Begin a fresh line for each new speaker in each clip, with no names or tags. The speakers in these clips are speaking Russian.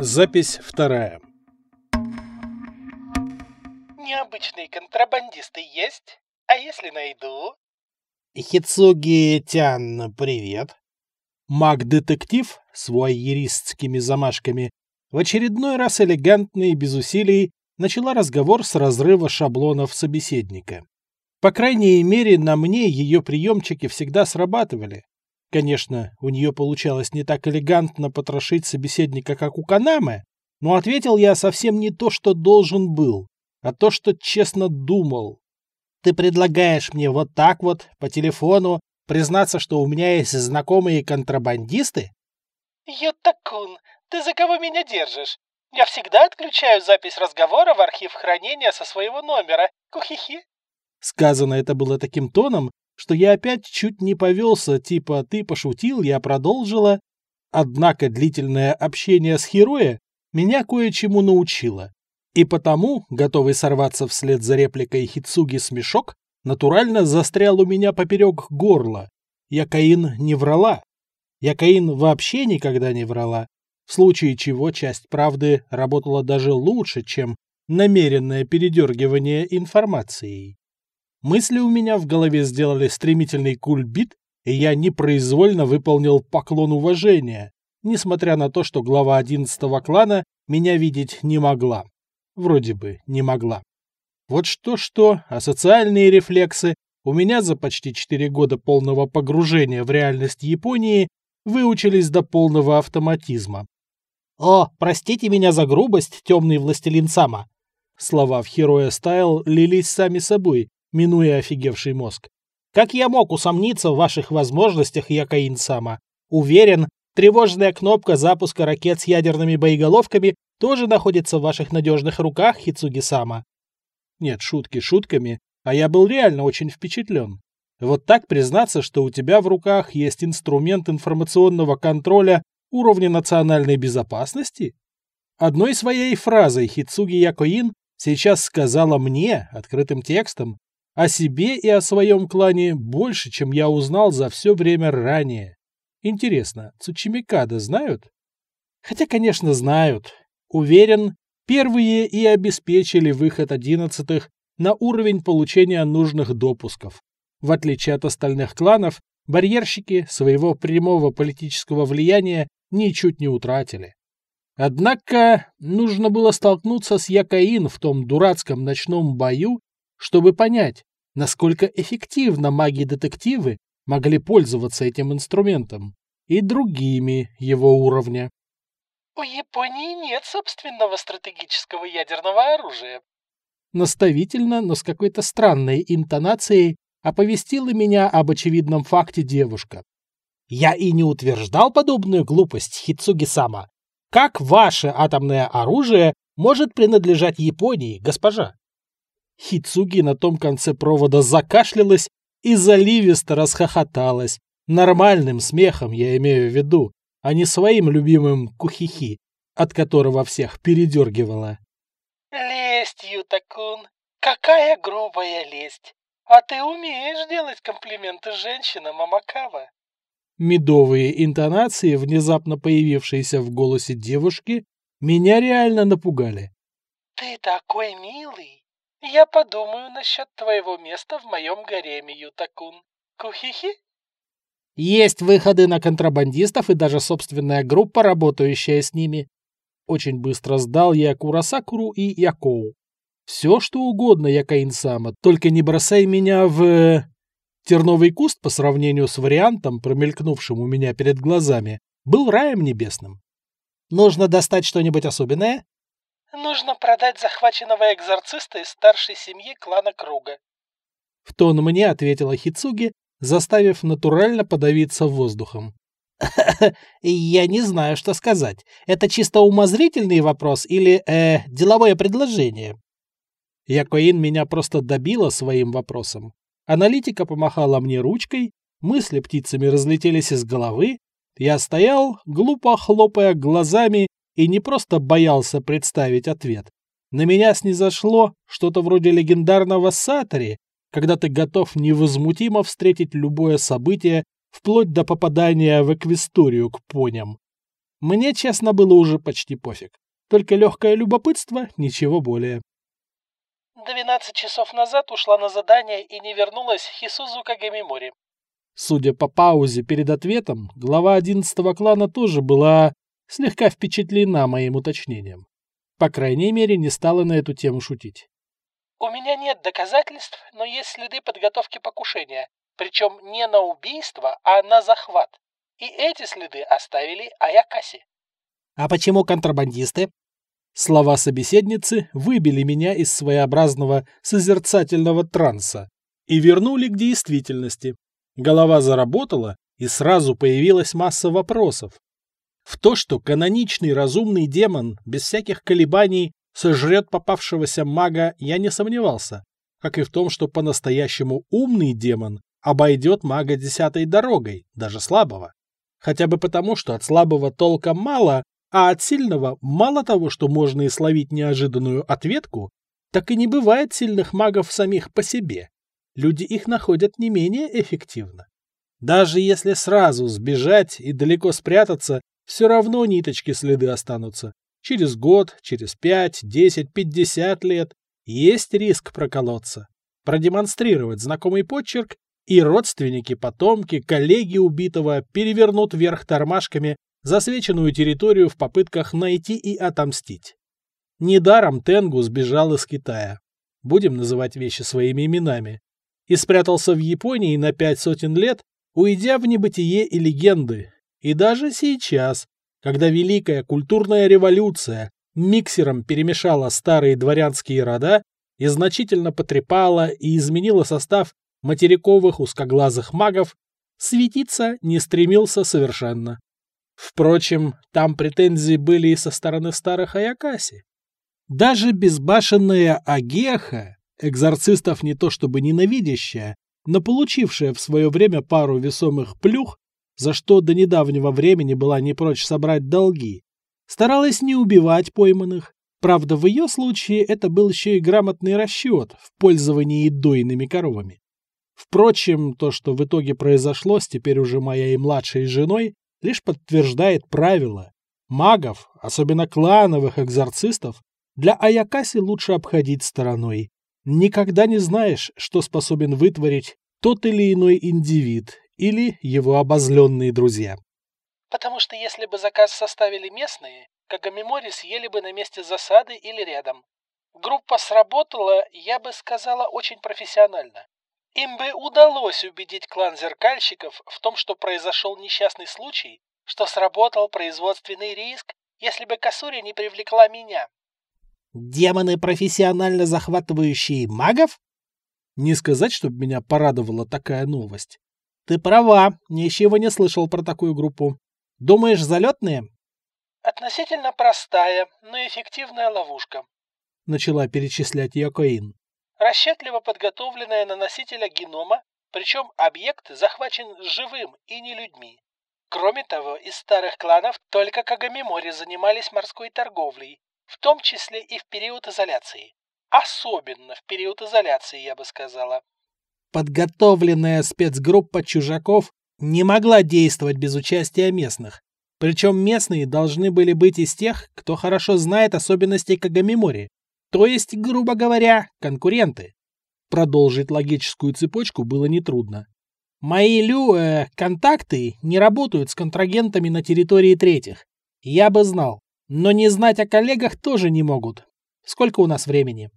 Запись вторая.
Необычные контрабандисты есть? А если найду?
Хицуги Тян, привет. Маг-детектив с вуайеристскими замашками в очередной раз элегантно и без усилий начала разговор с разрыва шаблонов собеседника. По крайней мере, на мне ее приемчики всегда срабатывали. Конечно, у нее получалось не так элегантно потрошить собеседника, как у Канамы, но ответил я совсем не то, что должен был, а то, что честно думал. Ты предлагаешь мне вот так вот, по телефону, признаться, что у меня есть знакомые контрабандисты?
Ютакун, ты за кого меня держишь? Я всегда отключаю запись разговора в архив хранения со своего номера. Кухихи.
Сказано это было таким тоном, что я опять чуть не повелся, типа «ты пошутил, я продолжила». Однако длительное общение с Хероя меня кое-чему научило. И потому, готовый сорваться вслед за репликой Хицуги смешок, натурально застрял у меня поперек горла. Якаин не врала. Якаин вообще никогда не врала, в случае чего часть правды работала даже лучше, чем намеренное передергивание информацией. Мысли у меня в голове сделали стремительный кульбит, и я непроизвольно выполнил поклон уважения, несмотря на то, что глава одиннадцатого клана меня видеть не могла. Вроде бы не могла. Вот что-что, а социальные рефлексы у меня за почти четыре года полного погружения в реальность Японии выучились до полного автоматизма. «О, простите меня за грубость, темный властелин Сама!» Слова в Хероя Стайл лились сами собой, минуя офигевший мозг. Как я мог усомниться в ваших возможностях, Якаин-сама? Уверен, тревожная кнопка запуска ракет с ядерными боеголовками тоже находится в ваших надежных руках, Хицуги-сама. Нет, шутки шутками, а я был реально очень впечатлен. Вот так признаться, что у тебя в руках есть инструмент информационного контроля уровня национальной безопасности? Одной своей фразой Хицуги Якоин сейчас сказала мне, открытым текстом, о себе и о своем клане больше, чем я узнал за все время ранее. Интересно, Цучимикада знают? Хотя, конечно, знают. Уверен, первые и обеспечили выход одиннадцатых на уровень получения нужных допусков. В отличие от остальных кланов, барьерщики своего прямого политического влияния ничуть не утратили. Однако нужно было столкнуться с Якаин в том дурацком ночном бою, чтобы понять, насколько эффективно маги-детективы могли пользоваться этим инструментом и другими его уровня.
У Японии нет собственного стратегического ядерного оружия.
Наставительно, но с какой-то странной интонацией оповестила меня об очевидном факте девушка. Я и не утверждал подобную глупость, Хицуги-сама. Как ваше атомное оружие может принадлежать Японии, госпожа? Хицуги на том конце провода закашлялась и заливисто расхохоталась. Нормальным смехом я имею в виду, а не своим любимым кухихи, от которого всех передергивала.
Лесть, Ютакун, какая грубая лесть. А ты умеешь делать комплименты женщинам, Амакава.
Медовые интонации, внезапно появившиеся в голосе девушки, меня реально напугали.
Ты такой милый. Я подумаю насчет твоего места в моем гареме, Ютакун. Кухихи?
Есть выходы на контрабандистов и даже собственная группа, работающая с ними. Очень быстро сдал я Курасакуру и Якоу. Все, что угодно, Якаин-сама, только не бросай меня в... Терновый куст, по сравнению с вариантом, промелькнувшим у меня перед глазами, был раем небесным. Нужно достать что-нибудь особенное?
Нужно продать захваченного экзорциста из старшей семьи клана Круга.
В тон мне ответила Хицуги, заставив натурально подавиться воздухом. Я не знаю, что сказать. Это чисто умозрительный вопрос или, э, деловое предложение? Якоин меня просто добила своим вопросом. Аналитика помахала мне ручкой, мысли птицами разлетелись из головы. Я стоял, глупо хлопая глазами и не просто боялся представить ответ. На меня снизошло что-то вроде легендарного сатори, когда ты готов невозмутимо встретить любое событие, вплоть до попадания в эквисторию к поням. Мне, честно, было уже почти пофиг. Только легкое любопытство, ничего более.
Двенадцать часов назад ушла на задание и не вернулась Хисузу Кагемимори.
Судя по паузе перед ответом, глава одиннадцатого клана тоже была слегка впечатлена моим уточнением. По крайней мере, не стала на эту тему шутить.
У меня нет доказательств, но есть следы подготовки покушения, причем не на убийство, а на захват. И эти следы оставили Аякаси.
А почему контрабандисты? Слова собеседницы выбили меня из своеобразного созерцательного транса и вернули к действительности. Голова заработала, и сразу появилась масса вопросов. В то, что каноничный разумный демон без всяких колебаний сожрет попавшегося мага, я не сомневался, как и в том, что по-настоящему умный демон обойдет мага десятой дорогой, даже слабого. Хотя бы потому, что от слабого толка мало, а от сильного мало того, что можно и словить неожиданную ответку, так и не бывает сильных магов самих по себе. Люди их находят не менее эффективно. Даже если сразу сбежать и далеко спрятаться, все равно ниточки следы останутся. Через год, через пять, десять, пятьдесят лет есть риск проколоться. Продемонстрировать знакомый почерк, и родственники, потомки, коллеги убитого перевернут вверх тормашками засвеченную территорию в попытках найти и отомстить. Недаром Тенгу сбежал из Китая. Будем называть вещи своими именами. И спрятался в Японии на пять сотен лет, уйдя в небытие и легенды. И даже сейчас, когда Великая культурная революция миксером перемешала старые дворянские рода и значительно потрепала и изменила состав материковых узкоглазых магов, светиться не стремился совершенно. Впрочем, там претензии были и со стороны старых Аякаси. Даже безбашенная Агеха, экзорцистов не то чтобы ненавидящая, но получившая в свое время пару весомых плюх, за что до недавнего времени была не прочь собрать долги, старалась не убивать пойманных. Правда, в ее случае это был еще и грамотный расчет в пользовании дойными коровами. Впрочем, то, что в итоге произошло с теперь уже моей младшей женой, лишь подтверждает правило. Магов, особенно клановых экзорцистов, для Аякаси лучше обходить стороной. Никогда не знаешь, что способен вытворить тот или иной индивид или его обозленные друзья.
Потому что если бы заказ составили местные, Кагамимори съели бы на месте засады или рядом. Группа сработала, я бы сказала, очень профессионально. Им бы удалось убедить клан зеркальщиков в том, что произошел несчастный случай, что сработал производственный риск, если бы Касури не привлекла меня.
Демоны, профессионально захватывающие магов? Не сказать, чтобы меня порадовала такая новость. Ты права, ничего не слышал про такую группу. Думаешь, залетные?
Относительно простая, но эффективная ловушка.
Начала перечислять Якоин
расчетливо подготовленная на носителя генома, причем объект захвачен живым и не людьми. Кроме того, из старых кланов только Кагамимори занимались морской торговлей, в том числе и в период изоляции. Особенно в период изоляции, я бы сказала.
Подготовленная спецгруппа чужаков не могла действовать без участия местных. Причем местные должны были быть из тех, кто хорошо знает особенности Кагамимори. То есть, грубо говоря, конкуренты. Продолжить логическую цепочку было нетрудно. Мои лю... Э, контакты не работают с контрагентами на территории третьих. Я бы знал. Но не знать о коллегах тоже не могут. Сколько у нас времени?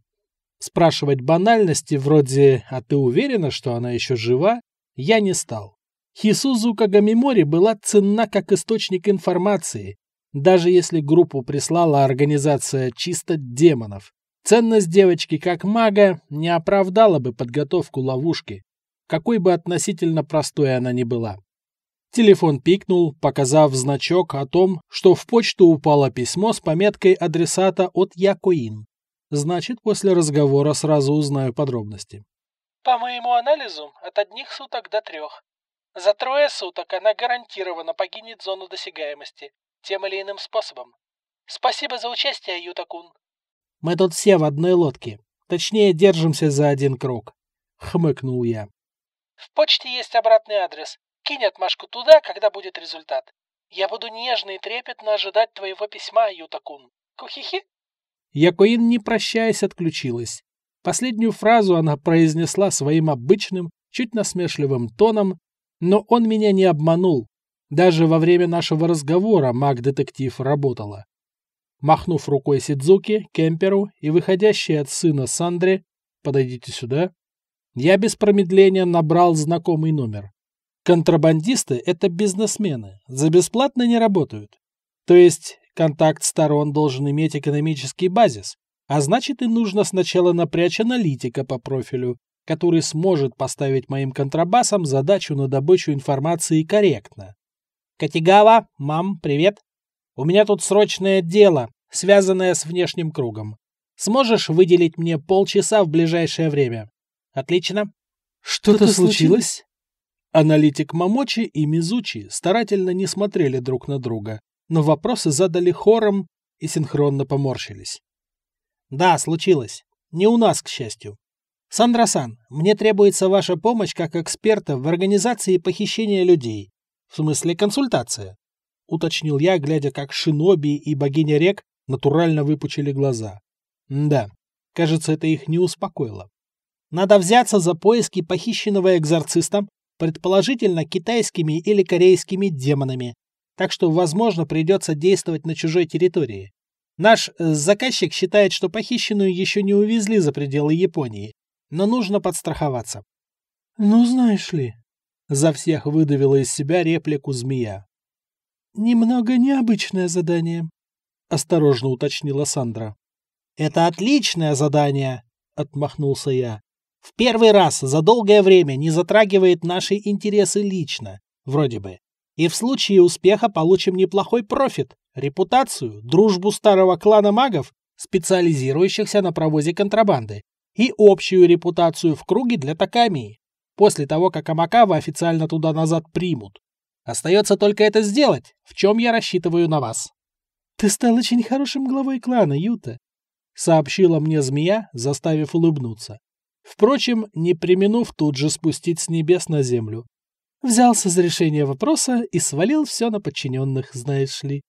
Спрашивать банальности вроде «А ты уверена, что она еще жива?» я не стал. Хисузу Кагамимори была ценна как источник информации, даже если группу прислала организация чисто демонов. Ценность девочки как мага не оправдала бы подготовку ловушки, какой бы относительно простой она ни была. Телефон пикнул, показав значок о том, что в почту упало письмо с пометкой адресата от Якоин. Значит, после разговора сразу узнаю подробности.
По моему анализу, от одних суток до трех. За трое суток она гарантированно покинет зону досягаемости, тем или иным способом. Спасибо за участие, Ютакун.
Мы тут все в одной лодке. Точнее, держимся за один круг. Хмыкнул я.
В почте есть обратный адрес. Кинь отмашку туда, когда будет результат. Я буду нежно и трепетно ожидать твоего письма, Ютакун. Кухихи.
Якоин, не прощаясь, отключилась. Последнюю фразу она произнесла своим обычным, чуть насмешливым тоном, но он меня не обманул. Даже во время нашего разговора маг-детектив работала. Махнув рукой Сидзуки, Кемперу и выходящей от сына Сандре, подойдите сюда, я без промедления набрал знакомый номер. Контрабандисты — это бизнесмены, за бесплатно не работают. То есть контакт сторон должен иметь экономический базис, а значит и нужно сначала напрячь аналитика по профилю, который сможет поставить моим контрабасам задачу на добычу информации корректно. Катигава, мам, привет. У меня тут срочное дело, связанное с внешним кругом. Сможешь выделить мне полчаса в ближайшее время? Отлично. Что-то случилось? Аналитик Мамочи и Мизучи старательно не смотрели друг на друга, но вопросы задали хором и синхронно поморщились. Да, случилось. Не у нас, к счастью. Сандра-сан, мне требуется ваша помощь как эксперта в организации похищения людей. В смысле консультация. Уточнил я, глядя, как Шиноби и богиня рек натурально выпучили глаза. да, кажется, это их не успокоило. Надо взяться за поиски похищенного экзорциста, предположительно китайскими или корейскими демонами. Так что, возможно, придется действовать на чужой территории. Наш э, заказчик считает, что похищенную еще не увезли за пределы Японии, но нужно подстраховаться. «Ну, знаешь ли...» — за всех выдавила из себя реплику змея. «Немного необычное задание», — осторожно уточнила Сандра. «Это отличное задание», — отмахнулся я. «В первый раз за долгое время не затрагивает наши интересы лично, вроде бы. И в случае успеха получим неплохой профит, репутацию, дружбу старого клана магов, специализирующихся на провозе контрабанды, и общую репутацию в круге для Такамии, после того, как Амакава официально туда-назад примут. Остается только это сделать, в чем я рассчитываю на вас. «Ты стал очень хорошим главой клана, Юта», — сообщила мне змея, заставив улыбнуться. Впрочем, не применув тут же спустить с небес на землю. Взялся за решение вопроса и свалил все на подчиненных, знаешь ли.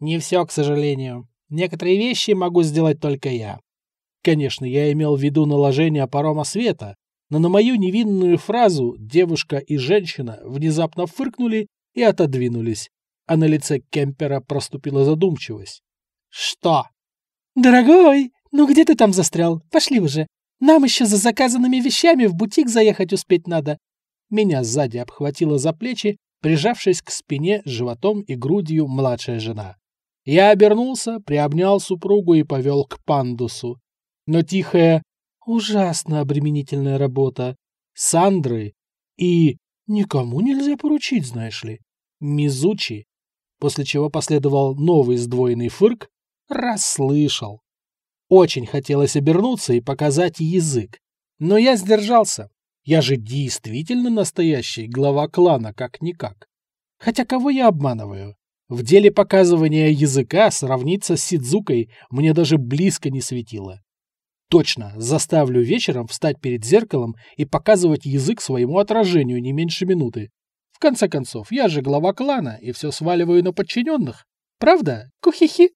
Не все, к сожалению. Некоторые вещи могу сделать только я. Конечно, я имел в виду наложение парома света, но на мою невинную фразу девушка и женщина внезапно фыркнули и отодвинулись, а на лице Кемпера проступила задумчивость. «Что?» «Дорогой, ну где ты там застрял? Пошли уже. Нам еще за заказанными вещами в бутик заехать успеть надо. Меня сзади обхватила за плечи, прижавшись к спине животом и грудью младшая жена. Я обернулся, приобнял супругу и повел к пандусу. Но тихая, ужасно обременительная работа Сандры и никому нельзя поручить, знаешь ли, Мизучи, после чего последовал новый сдвоенный фырк, расслышал. Очень хотелось обернуться и показать язык, но я сдержался. Я же действительно настоящий глава клана, как-никак. Хотя кого я обманываю? В деле показывания языка сравниться с Сидзукой мне даже близко не светило. Точно, заставлю вечером встать перед зеркалом и показывать язык своему отражению не меньше минуты. В конце концов, я же глава клана и все сваливаю на подчиненных. Правда, кухихи?